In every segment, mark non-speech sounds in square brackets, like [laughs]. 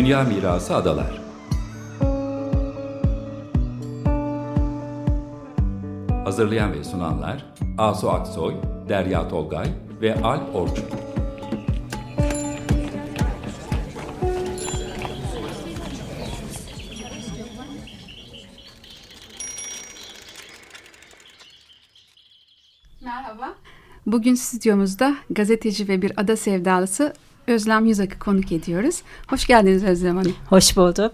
Dünya Mirası Adalar Hazırlayan ve sunanlar Asu Aksoy, Derya Tolgay ve Al Orçun. Merhaba. Bugün stüdyomuzda gazeteci ve bir ada sevdalısı Özlem Yüzak'ı konuk ediyoruz. Hoş geldiniz Özlem Hanım. Hoş bulduk.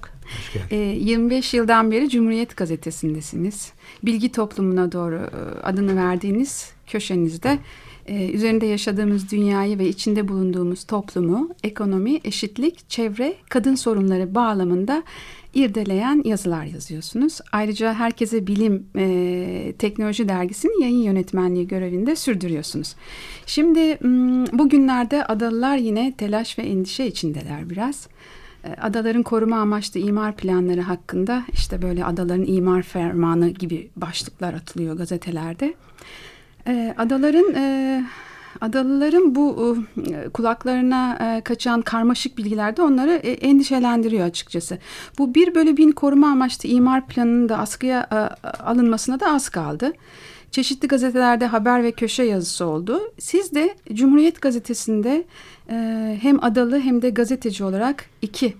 Hoş e, 25 yıldan beri Cumhuriyet Gazetesi'ndesiniz. Bilgi toplumuna doğru e, adını verdiğiniz köşenizde e, üzerinde yaşadığımız dünyayı ve içinde bulunduğumuz toplumu, ekonomi, eşitlik, çevre, kadın sorunları bağlamında irdeleyen yazılar yazıyorsunuz. Ayrıca Herkese Bilim e, Teknoloji Dergisi'nin yayın yönetmenliği görevinde sürdürüyorsunuz. Şimdi bugünlerde adalılar yine telaş ve endişe içindeler biraz. E, adaların koruma amaçlı imar planları hakkında işte böyle adaların imar fermanı gibi başlıklar atılıyor gazetelerde. E, adaların e, Adalıların bu e, kulaklarına e, kaçan karmaşık bilgiler de onları e, endişelendiriyor açıkçası. Bu bir bölü bin koruma amaçlı imar planının da askıya alınmasına da az kaldı. Çeşitli gazetelerde haber ve köşe yazısı oldu. Siz de Cumhuriyet Gazetesi'nde hem adalı hem de gazeteci olarak iki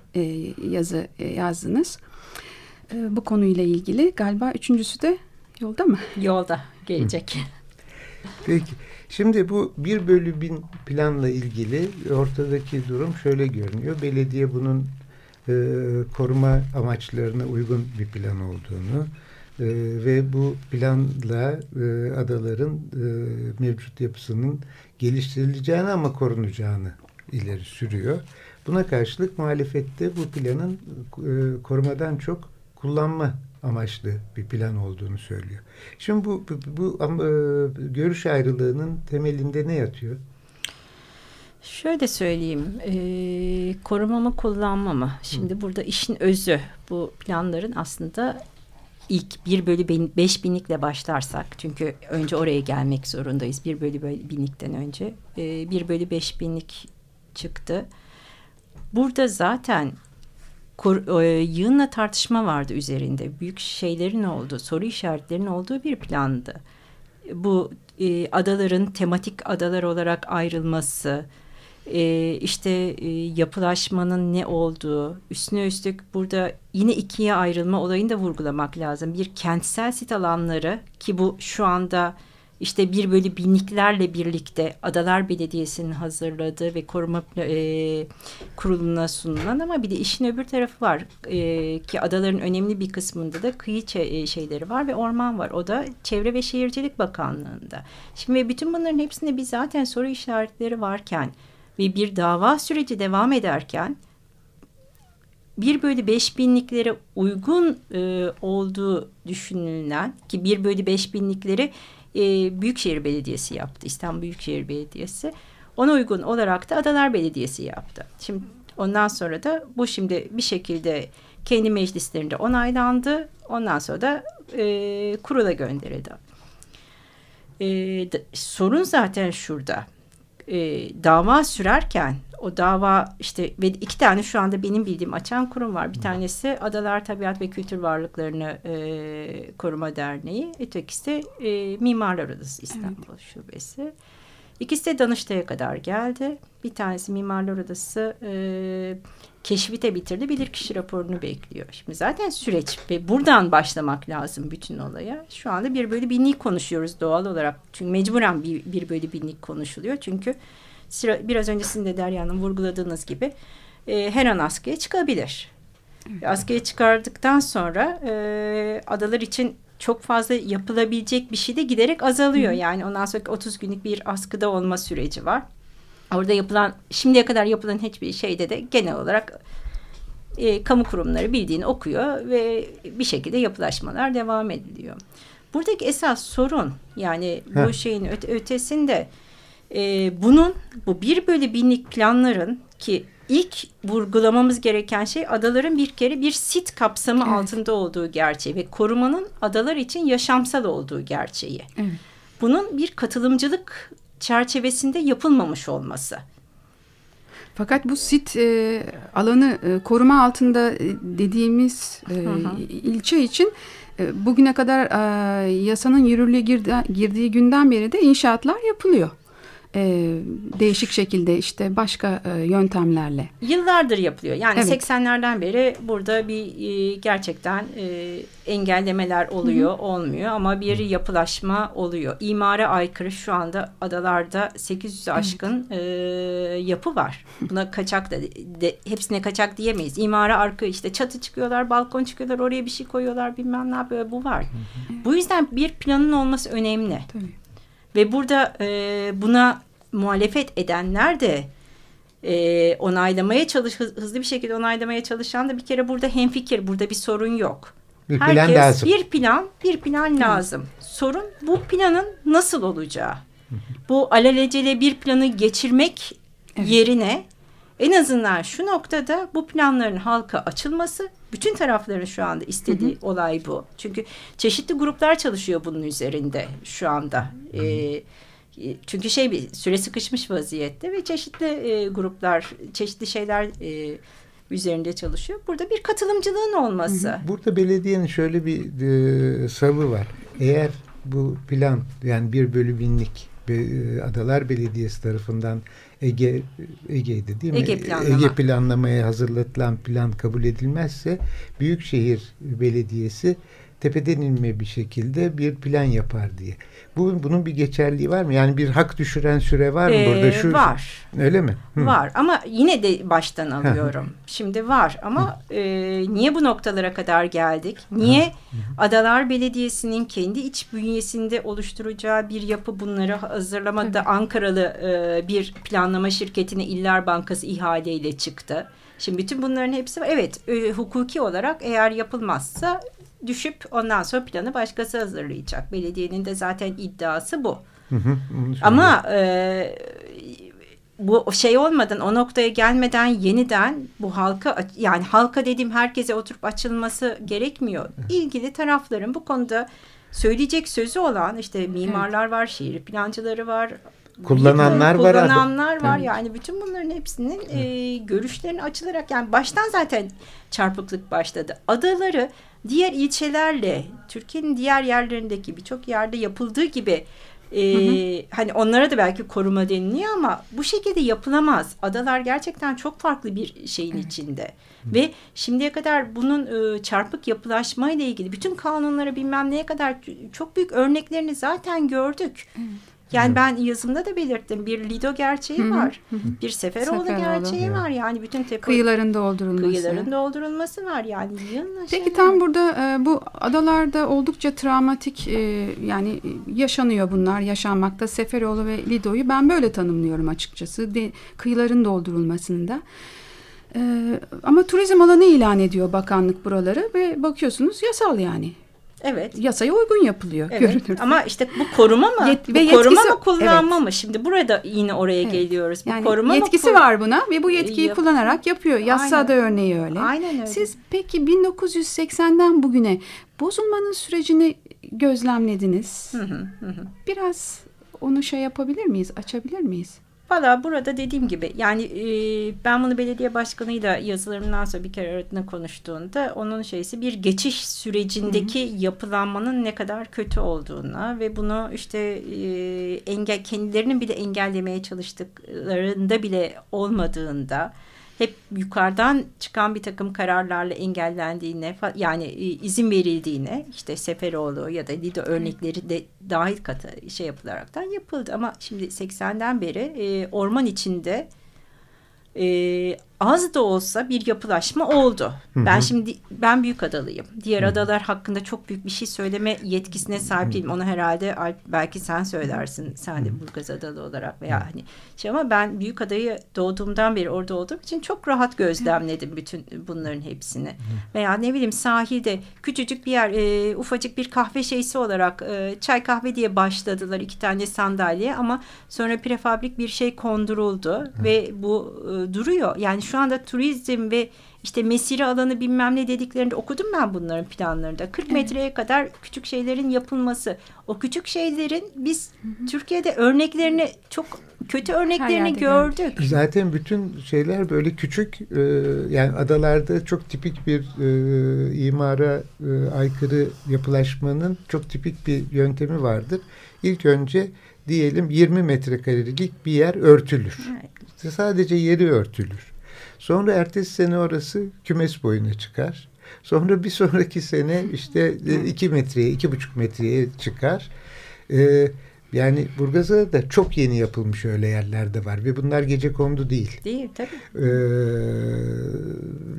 yazı yazdınız. Bu konuyla ilgili galiba üçüncüsü de yolda mı? Yolda gelecek. Peki. Şimdi bu bir bölü bin planla ilgili ortadaki durum şöyle görünüyor. Belediye bunun e, koruma amaçlarına uygun bir plan olduğunu e, ve bu planla e, adaların e, mevcut yapısının geliştirileceğini ama korunacağını ileri sürüyor. Buna karşılık muhalefette bu planın e, korumadan çok kullanma amaçlı bir plan olduğunu söylüyor. Şimdi bu, bu, bu e, görüş ayrılığının temelinde ne yatıyor? Şöyle söyleyeyim, e, koruma mı kullanma mı? Şimdi Hı. burada işin özü bu planların aslında ilk 1 bölü 5 binlikle başlarsak çünkü önce oraya gelmek zorundayız 1 bölü binlikten önce e, 1 bölü 5 binlik çıktı. Burada zaten Kor, e, yığınla tartışma vardı üzerinde. Büyük şeylerin olduğu, soru işaretlerinin olduğu bir plandı. Bu e, adaların tematik adalar olarak ayrılması, e, işte e, yapılaşmanın ne olduğu, üstüne üstlük burada yine ikiye ayrılma olayını da vurgulamak lazım. Bir kentsel sit alanları ki bu şu anda işte bir bölü binliklerle birlikte Adalar Belediyesi'nin hazırladığı ve koruma e, kuruluna sunulan ama bir de işin öbür tarafı var e, ki adaların önemli bir kısmında da kıyı e, şeyleri var ve orman var. O da Çevre ve Şehircilik Bakanlığı'nda. Şimdi bütün bunların hepsinde biz zaten soru işaretleri varken ve bir dava süreci devam ederken bir bölü beş binliklere uygun e, olduğu düşünülen ki bir bölü beş binlikleri e, Büyükşehir Belediyesi yaptı. İstanbul Büyükşehir Belediyesi. Ona uygun olarak da Adalar Belediyesi yaptı. Şimdi ondan sonra da bu şimdi bir şekilde kendi meclislerinde onaylandı. Ondan sonra da e, kurula gönderildi. E, sorun zaten şurada. E, dava sürerken o dava işte ve iki tane şu anda benim bildiğim açan kurum var. Bir tanesi Adalar Tabiat ve Kültür Varlıklarını e, Koruma Derneği. Ötekisi de e, Mimarlar Odası İstanbul evet. Şubesi. İkisi de Danıştay'a kadar geldi. Bir tanesi Mimarlar Odası e, keşfite bitirdi. Bilirkişi raporunu bekliyor. Şimdi zaten süreç ve buradan başlamak lazım bütün olaya. Şu anda bir bölü binlik konuşuyoruz doğal olarak. Çünkü mecburen bir, bir bölü binlik konuşuluyor. Çünkü biraz öncesinde Derya'nın vurguladığınız gibi e, her an askıya çıkabilir. Evet. Askıya çıkardıktan sonra e, adalar için çok fazla yapılabilecek bir şey de giderek azalıyor. Hı. Yani ondan sonra 30 günlük bir askıda olma süreci var. Orada yapılan şimdiye kadar yapılan hiçbir şeyde de genel olarak e, kamu kurumları bildiğini okuyor ve bir şekilde yapılaşmalar devam ediliyor. Buradaki esas sorun yani Heh. bu şeyin öte, ötesinde e, bunun bu bir bölü binlik planların ki ilk vurgulamamız gereken şey adaların bir kere bir sit kapsamı evet. altında olduğu gerçeği ve korumanın adalar için yaşamsal olduğu gerçeği. Evet. Bunun bir katılımcılık çerçevesinde yapılmamış olması. Fakat bu sit e, alanı e, koruma altında e, dediğimiz e, hı hı. ilçe için e, bugüne kadar e, yasanın yürürlüğe girdi, girdiği günden beri de inşaatlar yapılıyor e, değişik şekilde işte başka e, yöntemlerle. Yıllardır yapılıyor. Yani evet. 80'lerden beri burada bir e, gerçekten e, engellemeler oluyor, Hı -hı. olmuyor ama bir yapılaşma oluyor. İmara aykırı şu anda adalarda 800 aşkın evet. e, yapı var. Buna kaçak da de, hepsine kaçak diyemeyiz. İmara arka işte çatı çıkıyorlar, balkon çıkıyorlar, oraya bir şey koyuyorlar, bilmem ne yapıyor. Bu var. Hı -hı. Bu yüzden bir planın olması önemli. Tabii. Ve burada e, buna muhalefet edenler de e, onaylamaya çalış hızlı bir şekilde onaylamaya çalışan da bir kere burada hemfikir. Burada bir sorun yok. Bir plan Herkes lazım. bir plan, bir plan lazım. Sorun bu planın nasıl olacağı. Bu alelacele bir planı geçirmek evet. yerine en azından şu noktada bu planların halka açılması bütün tarafların şu anda istediği hı hı. olay bu. Çünkü çeşitli gruplar çalışıyor bunun üzerinde şu anda. Ee, çünkü şey bir süre sıkışmış vaziyette ve çeşitli e, gruplar, çeşitli şeyler e, üzerinde çalışıyor. Burada bir katılımcılığın olması. Burada belediyenin şöyle bir e, savı var. Eğer bu plan yani bir bölü binlik e, Adalar Belediyesi tarafından Ege Ege'ydi değil mi? Ege, planlama. Ege planlamaya hazırlatılan plan kabul edilmezse Büyükşehir Belediyesi tepeden inme bir şekilde bir plan yapar diye. Bu, bunun bir geçerliği var mı? Yani bir hak düşüren süre var mı ee, burada? Şu, var. Öyle mi? Hı. Var ama yine de baştan alıyorum. Şimdi var ama e, niye bu noktalara kadar geldik? Niye Adalar Belediyesi'nin kendi iç bünyesinde oluşturacağı bir yapı bunları hazırlamada Ankaralı e, bir planlama şirketine İller Bankası ihaleyle çıktı. Şimdi bütün bunların hepsi var. Evet e, hukuki olarak eğer yapılmazsa düşüp ondan sonra planı başkası hazırlayacak. Belediyenin de zaten iddiası bu. Ama e, bu şey olmadan o noktaya gelmeden yeniden bu halka yani halka dediğim herkese oturup açılması gerekmiyor. İlgili tarafların bu konuda söyleyecek sözü olan işte mimarlar var, şehir plancıları var, kullananlar var. Kullananlar var. Yani bütün bunların hepsinin e, görüşlerini açılarak yani baştan zaten çarpıklık başladı. Adaları diğer ilçelerle Türkiye'nin diğer yerlerindeki birçok yerde yapıldığı gibi e, hı hı. hani onlara da belki koruma deniliyor ama bu şekilde yapılamaz. Adalar gerçekten çok farklı bir şeyin evet. içinde. Hı. Ve şimdiye kadar bunun e, çarpık yapılaşma ile ilgili bütün kanunlara bilmem neye kadar çok büyük örneklerini zaten gördük. Evet. Yani ben yazımda da belirttim. Bir Lido gerçeği Hı-hı. var. Hı-hı. Bir Seferoğlu, Seferoğlu gerçeği var. Yani bütün tepe kıyıların doldurulması. Kıyıların doldurulması var yani. Peki tam burada e, bu adalarda oldukça travmatik e, yani yaşanıyor bunlar. Yaşanmakta Seferoğlu ve Lido'yu ben böyle tanımlıyorum açıkçası. De, kıyıların doldurulmasında. E, ama turizm alanı ilan ediyor bakanlık buraları ve bakıyorsunuz yasal yani. Evet. Yasaya uygun yapılıyor evet. görünür. Ama işte bu koruma mı? Yet, bu ve koruma mı kullanma evet. mı? Şimdi burada yine oraya evet. geliyoruz. Bu yani koruma yetkisi mı? var buna ve bu yetkiyi Yap kullanarak yapıyor. Yassada örneği öyle. Aynen öyle. Siz peki 1980'den bugüne bozulmanın sürecini gözlemlediniz. Hı hı hı. Biraz onu şey yapabilir miyiz? Açabilir miyiz? Valla burada dediğim gibi yani e, ben bunu belediye başkanıyla yazılarımdan sonra bir kere öğretmen konuştuğunda onun şeysi bir geçiş sürecindeki Hı-hı. yapılanmanın ne kadar kötü olduğuna ve bunu işte e, engel kendilerinin bile engellemeye çalıştıklarında bile olmadığında hep yukarıdan çıkan bir takım kararlarla engellendiğine yani e, izin verildiğine işte Seferoğlu ya da Lido örnekleri de dahil katı şey yapılaraktan yapıldı. Ama şimdi 80'den beri e, orman içinde e, az da olsa bir yapılaşma oldu. Hı hı. Ben şimdi ben büyük adalıyım. Diğer hı. adalar hakkında çok büyük bir şey söyleme yetkisine sahip değilim. Onu herhalde belki sen söylersin. Sen de Burgaz Adalı olarak veya hani şey ama ben büyük adayı doğduğumdan beri orada olduğum için çok rahat gözlemledim bütün bunların hepsini. Veya ne bileyim sahilde küçücük bir yer e, ufacık bir kahve şeysi olarak e, çay kahve diye başladılar iki tane sandalye ama sonra prefabrik bir şey konduruldu ve bu e, duruyor. Yani şu anda turizm ve işte mesire alanı bilmem ne dediklerinde okudum ben bunların planlarında. 40 metreye kadar küçük şeylerin yapılması. O küçük şeylerin biz Türkiye'de örneklerini çok kötü örneklerini gördük. Zaten bütün şeyler böyle küçük e, yani adalarda çok tipik bir e, imara e, aykırı yapılaşmanın çok tipik bir yöntemi vardır. İlk önce diyelim 20 metrekarelik bir yer örtülür. Evet. Sadece yeri örtülür. Sonra ertesi sene orası kümes boyuna çıkar. Sonra bir sonraki sene işte e, iki metreye, iki buçuk metreye çıkar. Ee, yani Burgaz'a da çok yeni yapılmış öyle yerlerde var ve bunlar gece kondu değil. Değil tabii. Ee,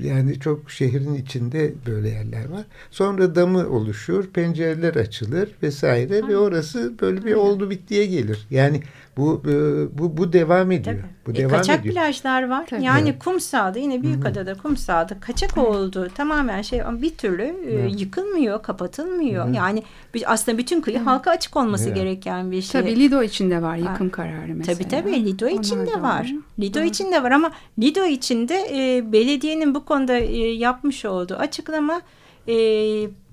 yani çok şehrin içinde böyle yerler var. Sonra damı oluşur, pencereler açılır vesaire Aynen. ve orası böyle bir oldu bittiye gelir. Yani bu e, bu bu devam ediyor. Tabii. Bu e, devam kaçak ediyor. plajlar var. Tabii. Yani evet. kumsalda yine Büyükada'da kumsalda kaçak oldu. Tamamen şey bir türlü e, yıkılmıyor, kapatılmıyor. Hı. Yani aslında bütün kıyı halka açık olması evet. gereken bir şey. Tabii Lido içinde var yıkım ha. kararı mesela. Tabii tabii Lido içinde var. Lido içinde var ama Lido içinde e, belediyenin bu konuda e, yapmış olduğu açıklama e,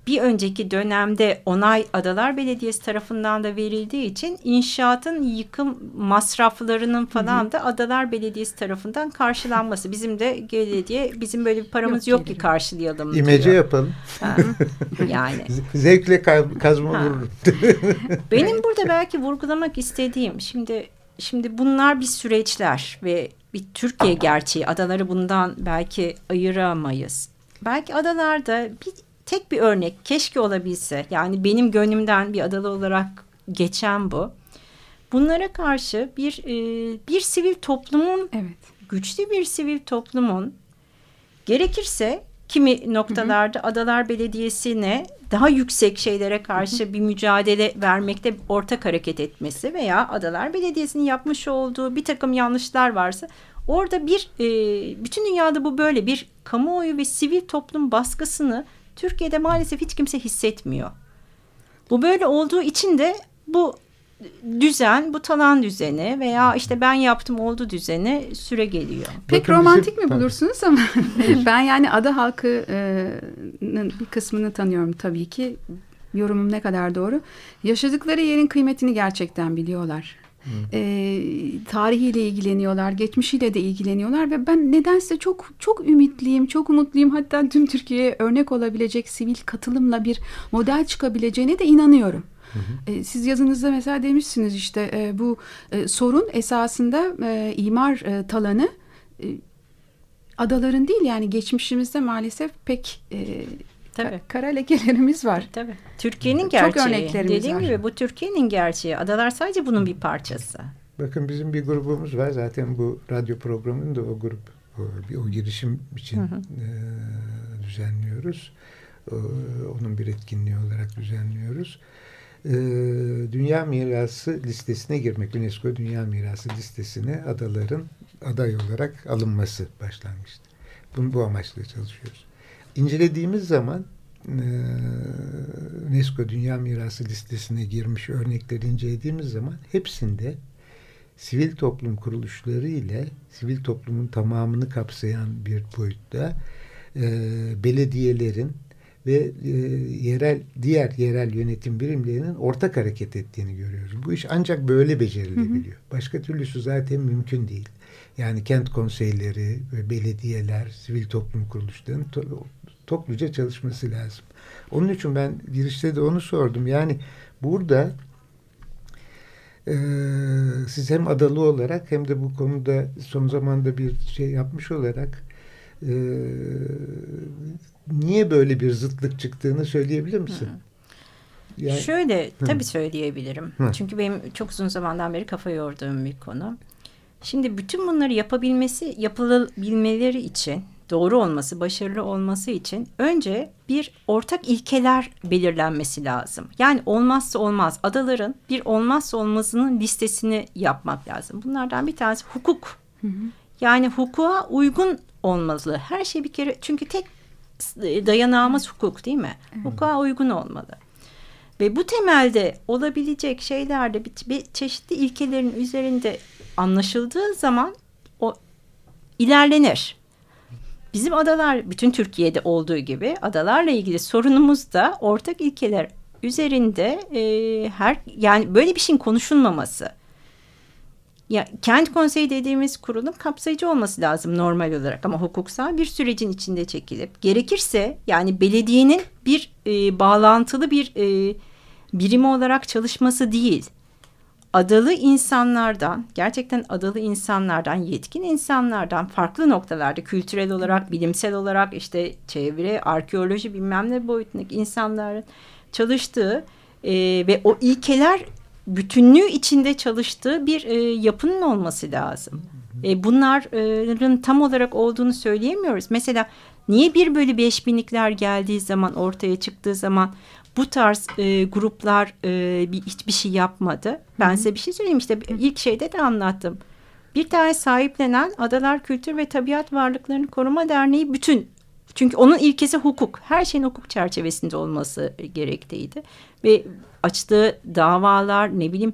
bir önceki dönemde onay Adalar Belediyesi tarafından da verildiği için inşaatın yıkım masraflarının falan da Adalar Belediyesi tarafından karşılanması. Bizim de belediye bizim böyle bir paramız yok, yok ki karşılayalım İmece diyor. yapalım. Ha, yani. [laughs] Zevkle kazma vururum. [laughs] Benim burada belki vurgulamak istediğim şimdi şimdi bunlar bir süreçler ve bir Türkiye gerçeği. Adaları bundan belki ayıramayız. Belki adalarda bir tek bir örnek keşke olabilse yani benim gönlümden bir adalı olarak geçen bu. Bunlara karşı bir e, bir sivil toplumun evet. güçlü bir sivil toplumun gerekirse kimi noktalarda hı hı. Adalar Belediyesi'ne daha yüksek şeylere karşı hı hı. bir mücadele vermekte ortak hareket etmesi veya Adalar Belediyesi'nin yapmış olduğu bir takım yanlışlar varsa orada bir e, bütün dünyada bu böyle bir kamuoyu ve sivil toplum baskısını Türkiye'de maalesef hiç kimse hissetmiyor. Bu böyle olduğu için de bu düzen, bu talan düzeni veya işte ben yaptım oldu düzeni süre geliyor. Pek Bakın romantik bizim... mi bulursunuz ama [laughs] ben yani ada halkının bir kısmını tanıyorum tabii ki. Yorumum ne kadar doğru. Yaşadıkları yerin kıymetini gerçekten biliyorlar e, tarihiyle ilgileniyorlar, geçmişiyle de ilgileniyorlar ve ben nedense çok çok ümitliyim, çok umutluyum. Hatta tüm Türkiye'ye örnek olabilecek sivil katılımla bir model çıkabileceğine de inanıyorum. Hı hı. Siz yazınızda mesela demişsiniz işte bu sorun esasında imar talanı adaların değil yani geçmişimizde maalesef pek Tabii. kara lekelerimiz var. Tabii. Türkiye'nin gerçeği. Çok örneklerimiz Dediğim var. gibi bu Türkiye'nin gerçeği. Adalar sadece bunun bir parçası. Bakın bizim bir grubumuz var. Zaten bu radyo programını da o grup o, o girişim için hı hı. E, düzenliyoruz. Onun bir etkinliği olarak düzenliyoruz. E, Dünya Mirası listesine girmek, UNESCO Dünya Mirası listesine adaların aday olarak alınması başlangıçta. Bunu bu amaçla çalışıyoruz incelediğimiz zaman UNESCO Dünya Mirası listesine girmiş örnekleri incelediğimiz zaman hepsinde sivil toplum kuruluşları ile sivil toplumun tamamını kapsayan bir boyutta belediyelerin ve e, yerel diğer yerel yönetim birimlerinin ortak hareket ettiğini görüyoruz. Bu iş ancak böyle becerilebiliyor. Hı hı. Başka türlüsü zaten mümkün değil. Yani kent konseyleri, belediyeler, sivil toplum kuruluşlarının to topluca çalışması lazım. Onun için ben girişte de onu sordum. Yani burada e, siz hem adalı olarak hem de bu konuda son zamanda bir şey yapmış olarak e, niye böyle bir zıtlık çıktığını söyleyebilir misin? Yani, Şöyle hı. tabii söyleyebilirim. Hı. Çünkü benim çok uzun zamandan beri kafa yorduğum bir konu. Şimdi bütün bunları yapabilmesi, yapılabilmeleri için doğru olması, başarılı olması için önce bir ortak ilkeler belirlenmesi lazım. Yani olmazsa olmaz adaların bir olmazsa olmazının listesini yapmak lazım. Bunlardan bir tanesi hukuk. Hı hı. Yani hukuka uygun olmalı. Her şey bir kere çünkü tek dayanağımız hukuk değil mi? Hı. Hukuka uygun olmalı. Ve bu temelde olabilecek şeylerde bir, bir çeşitli ilkelerin üzerinde anlaşıldığı zaman o ilerlenir. bizim adalar bütün Türkiye'de olduğu gibi adalarla ilgili sorunumuz da ortak ilkeler üzerinde e, her yani böyle bir şeyin konuşulmaması. Ya kent konseyi dediğimiz kurulun kapsayıcı olması lazım normal olarak ama hukuksal bir sürecin içinde çekilip gerekirse yani belediyenin bir e, bağlantılı bir e, birimi olarak çalışması değil. Adalı insanlardan, gerçekten adalı insanlardan, yetkin insanlardan farklı noktalarda kültürel olarak, bilimsel olarak işte çevre, arkeoloji bilmem ne boyutundaki insanların çalıştığı e, ve o ilkeler bütünlüğü içinde çalıştığı bir e, yapının olması lazım. E, bunların tam olarak olduğunu söyleyemiyoruz. Mesela niye bir bölü beş binlikler geldiği zaman ortaya çıktığı zaman bu tarz e, gruplar e, bir, hiçbir şey yapmadı. Ben Hı. size bir şey söyleyeyim işte ilk şeyde de anlattım. Bir tane sahiplenen Adalar Kültür ve Tabiat Varlıklarını Koruma Derneği bütün çünkü onun ilkesi hukuk. Her şeyin hukuk çerçevesinde olması gerektiydi. Ve açtığı davalar ne bileyim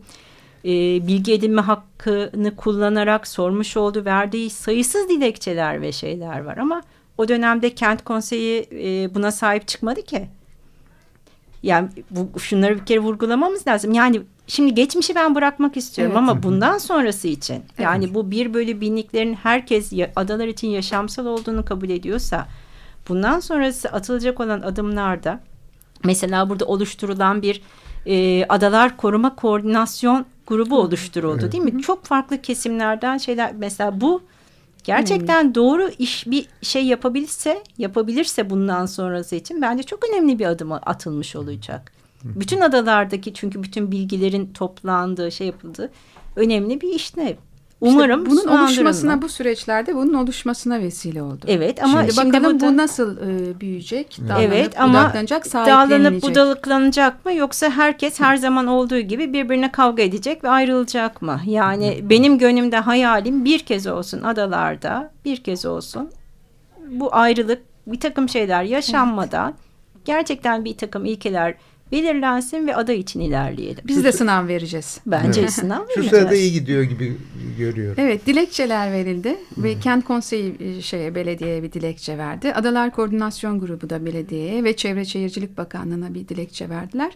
e, bilgi edinme hakkını kullanarak sormuş olduğu verdiği sayısız dilekçeler ve şeyler var. Ama o dönemde kent konseyi e, buna sahip çıkmadı ki. Yani bu, şunları bir kere vurgulamamız lazım. Yani şimdi geçmişi ben bırakmak istiyorum evet. ama bundan sonrası için evet. yani bu bir bölü binliklerin herkes adalar için yaşamsal olduğunu kabul ediyorsa bundan sonrası atılacak olan adımlarda mesela burada oluşturulan bir e, adalar koruma koordinasyon grubu oluşturuldu evet. değil mi? Çok farklı kesimlerden şeyler mesela bu gerçekten hmm. doğru iş bir şey yapabilirse yapabilirse bundan sonrası için bence çok önemli bir adım atılmış olacak. Bütün adalardaki çünkü bütün bilgilerin toplandığı şey yapıldı önemli bir işlev. Umarım işte bunun oluşmasına bu süreçlerde bunun oluşmasına vesile oldu. Evet ama şimdi, şimdi bakalım bu nasıl e, büyüyecek? Dağlanıp, evet ama dağlanıp budalıklanacak mı yoksa herkes her zaman olduğu gibi birbirine kavga edecek ve ayrılacak mı? Yani benim gönlümde hayalim bir kez olsun adalarda bir kez olsun bu ayrılık bir takım şeyler yaşanmadan evet. gerçekten bir takım ilkeler belirlensin ve aday için ilerleyelim. Biz de sınav vereceğiz. Bence evet. sınav vereceğiz. Şu sırada iyi gidiyor gibi görüyorum. Evet dilekçeler verildi hmm. ve kent konseyi e, şeye belediyeye bir dilekçe verdi. Adalar Koordinasyon Grubu da belediyeye ve Çevre Şehircilik Bakanlığı'na bir dilekçe verdiler.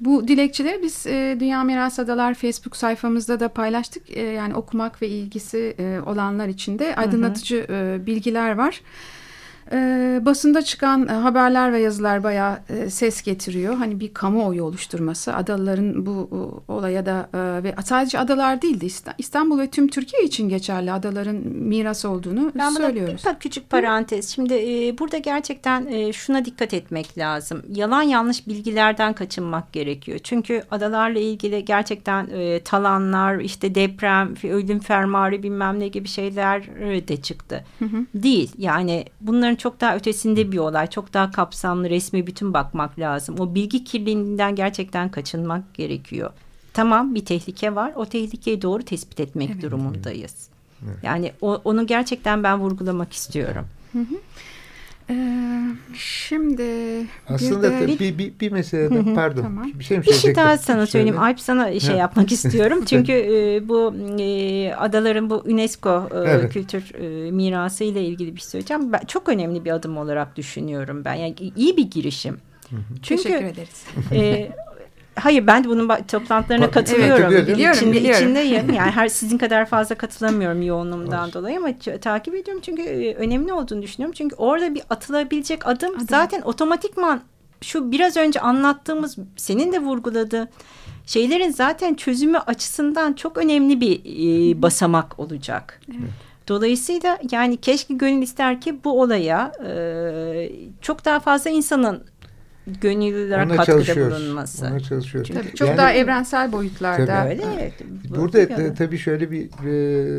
Bu dilekçeleri biz e, Dünya Miras Adalar Facebook sayfamızda da paylaştık. E, yani okumak ve ilgisi e, olanlar için de aydınlatıcı e, bilgiler var. E, basında çıkan e, haberler ve yazılar bayağı e, ses getiriyor. Hani bir kamuoyu oluşturması, adaların bu e, olaya da e, ve sadece adalar değildi İstanbul ve tüm Türkiye için geçerli adaların miras olduğunu ben söylüyoruz. Ben küçük parantez. Şimdi e, burada gerçekten e, şuna dikkat etmek lazım. Yalan yanlış bilgilerden kaçınmak gerekiyor. Çünkü adalarla ilgili gerçekten e, talanlar, işte deprem, ölüm fermuarı bilmem ne gibi şeyler de çıktı. Hı hı. Değil. Yani bunların çok daha ötesinde bir olay. Çok daha kapsamlı resmi bütün bakmak lazım. O bilgi kirliliğinden gerçekten kaçınmak gerekiyor. Tamam bir tehlike var. O tehlikeyi doğru tespit etmek evet. durumundayız. Evet. Yani o, onu gerçekten ben vurgulamak istiyorum. Hı hı. Ee, şimdi aslında bir, bir, bir, bir meselede pardon tamam. bir şey mi Bir şey daha sana söyleyeyim. Alp sana şey yapmak [laughs] istiyorum. Çünkü e, bu e, adaların bu UNESCO e, evet. kültür e, mirası ile ilgili bir şey söyleyeceğim. Ben, çok önemli bir adım olarak düşünüyorum ben. Yani iyi bir girişim. Çünkü, Teşekkür ederiz. E, [laughs] Hayır ben de bunun toplantılarına katılıyorum. Evet, biliyorum, İçinde, biliyorum. İçindeyim. [laughs] Yani her sizin kadar fazla katılamıyorum yoğunluğumdan Olsun. dolayı ama takip ediyorum çünkü e, önemli olduğunu düşünüyorum. Çünkü orada bir atılabilecek adım, adım. zaten otomatikman şu biraz önce anlattığımız senin de vurguladığı şeylerin zaten çözümü açısından çok önemli bir e, basamak olacak. Evet. Dolayısıyla yani keşke gönül ister ki bu olaya e, çok daha fazla insanın gönüllüler Ona katkıda bulunması. Ona çalışıyoruz. Tabii çok yani, daha evrensel boyutlarda. Tabii. Öyle. Evet. Burada ta, tabii şöyle bir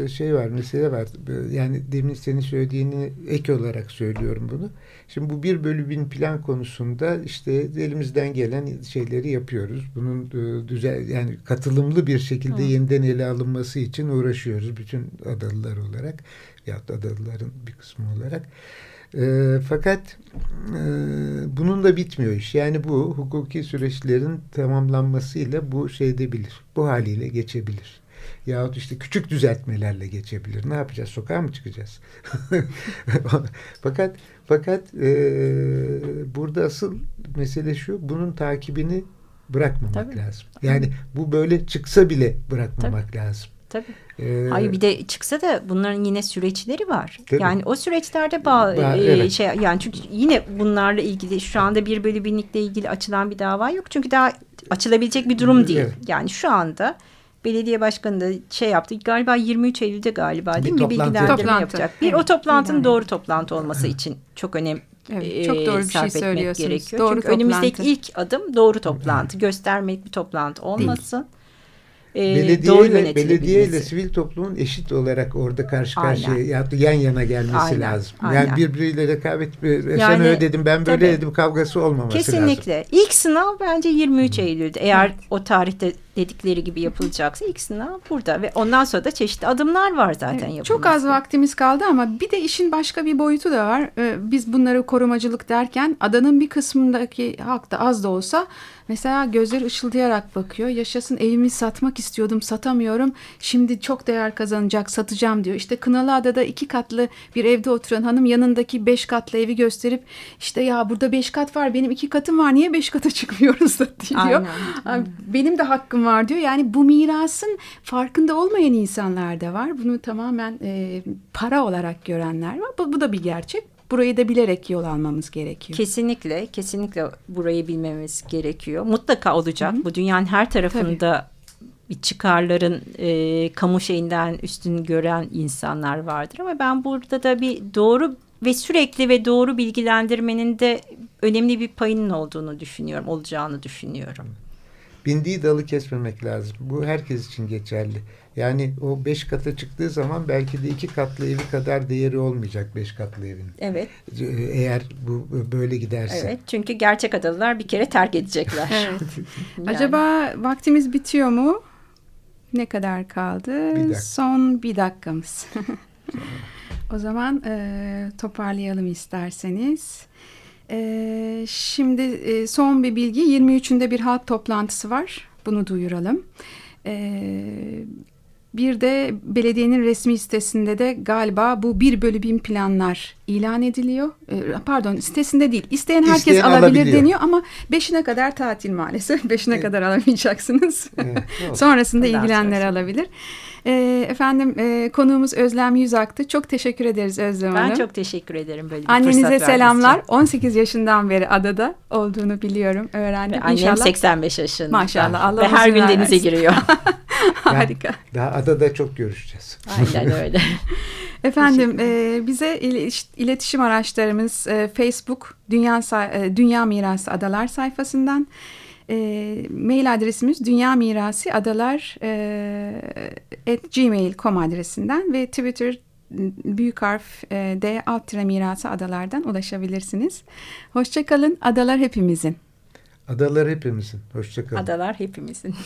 e, şey var, mesele var. Yani demin senin söylediğini ek olarak söylüyorum bunu. Şimdi bu bir bölü bin plan konusunda işte elimizden gelen şeyleri yapıyoruz. Bunun e, düzel yani katılımlı bir şekilde Hı. yeniden ele alınması için uğraşıyoruz bütün adalılar olarak veyahut adalıların bir kısmı olarak. E, fakat e, bunun da bitmiyor iş. Yani bu hukuki süreçlerin tamamlanmasıyla bu şeyde bilir. Bu haliyle geçebilir. Yahut işte küçük düzeltmelerle geçebilir. Ne yapacağız? Sokağa mı çıkacağız? [laughs] fakat fakat e, burada asıl mesele şu. Bunun takibini bırakmamak Tabii. lazım. Yani bu böyle çıksa bile bırakmamak Tabii. lazım. Tabii. Ee, Hayır bir de çıksa da bunların yine süreçleri var. Yani o süreçlerde bağ, ba e, evet. şey yani çünkü yine bunlarla ilgili şu anda bir bölü binlikle ilgili açılan bir dava yok. Çünkü daha açılabilecek bir durum değil. Evet. Yani şu anda belediye başkanı da şey yaptı. Galiba 23 Eylül'de galiba değil bir mi? Bir bilgilendirme toplantı. yapacak. Bir evet. o toplantının yani. doğru toplantı olması için çok önemli Evet, çok doğru bir şey söylüyorsunuz. Gerekiyor. Doğru Çünkü toplantı. önümüzdeki ilk adım doğru toplantı. Göstermek bir toplantı olmasın. Değil e, belediye doğru ile, belediye ile sivil toplumun eşit olarak orada karşı karşıya ya yan yana gelmesi aynen, lazım. Aynen. Yani birbiriyle rekabet yani, sen öyle dedim ben böyle tabii, dedim kavgası olmaması kesinlikle. lazım. Kesinlikle. İlk sınav bence 23 Eylül'de. Eğer evet. o tarihte dedikleri gibi yapılacaksa sınav burada ve ondan sonra da çeşitli adımlar var zaten evet, yapılması. Çok az vaktimiz kaldı ama bir de işin başka bir boyutu da var. Ee, biz bunları korumacılık derken adanın bir kısmındaki halk da az da olsa Mesela gözleri ışıldayarak bakıyor. Yaşasın evimi satmak istiyordum satamıyorum. Şimdi çok değer kazanacak satacağım diyor. İşte Kınalıada'da iki katlı bir evde oturan hanım yanındaki beş katlı evi gösterip işte ya burada beş kat var benim iki katım var niye beş kata çıkmıyoruz da [laughs] diyor. Aynen. Benim de hakkım var diyor. Yani bu mirasın farkında olmayan insanlar da var. Bunu tamamen e, para olarak görenler var. Bu, bu da bir gerçek. Burayı da bilerek yol almamız gerekiyor. Kesinlikle, kesinlikle burayı bilmemiz gerekiyor. Mutlaka olacak. Hı -hı. Bu dünyanın her tarafında Tabii. çıkarların e, kamu şeyinden üstün gören insanlar vardır. Ama ben burada da bir doğru ve sürekli ve doğru bilgilendirmenin de önemli bir payının olduğunu düşünüyorum, olacağını düşünüyorum. Bindiği dalı kesmemek lazım. Bu herkes için geçerli. Yani o beş kata çıktığı zaman belki de iki katlı evi kadar değeri olmayacak beş katlı evin. Evet. Eğer bu böyle giderse. Evet çünkü gerçek adalılar bir kere terk edecekler. evet. [laughs] yani. Acaba vaktimiz bitiyor mu? Ne kadar kaldı? Bir Son bir dakikamız. [laughs] o zaman e, toparlayalım isterseniz. E, şimdi e, son bir bilgi 23'ünde bir halk toplantısı var. Bunu duyuralım. E, bir de belediyenin resmi sitesinde de galiba bu bir bölü bin planlar ilan ediliyor. E, pardon sitesinde değil. İsteyen herkes İsteyen alabilir alabiliyor. deniyor ama beşine kadar tatil maalesef. Beşine evet. kadar alamayacaksınız. [laughs] Evet, Sonrasında ilgilenenler alabilir. E, efendim e, konuğumuz Özlem Yüzak'tı. Çok teşekkür ederiz Özlem Hanım. Ben çok teşekkür ederim böyle bir Annenize selamlar. Için. 18 yaşından beri adada olduğunu biliyorum. Öğrendim. Ve annem İnşallah. 85 yaşında. Maşallah. Allah Ve her gün denize giriyor. [laughs] [laughs] Harika. Daha, adada çok görüşeceğiz. Aynen [laughs] öyle. Efendim e, bize iletişim araçlarımız e, Facebook Dünya, e, Dünya Mirası Adalar sayfasından e, mail adresimiz dünya mirası adalar e, gmail.com adresinden ve Twitter büyük harf e, D alt tire mirası adalardan ulaşabilirsiniz. Hoşçakalın. Adalar hepimizin. Adalar hepimizin. Hoşçakalın. Adalar hepimizin. [laughs]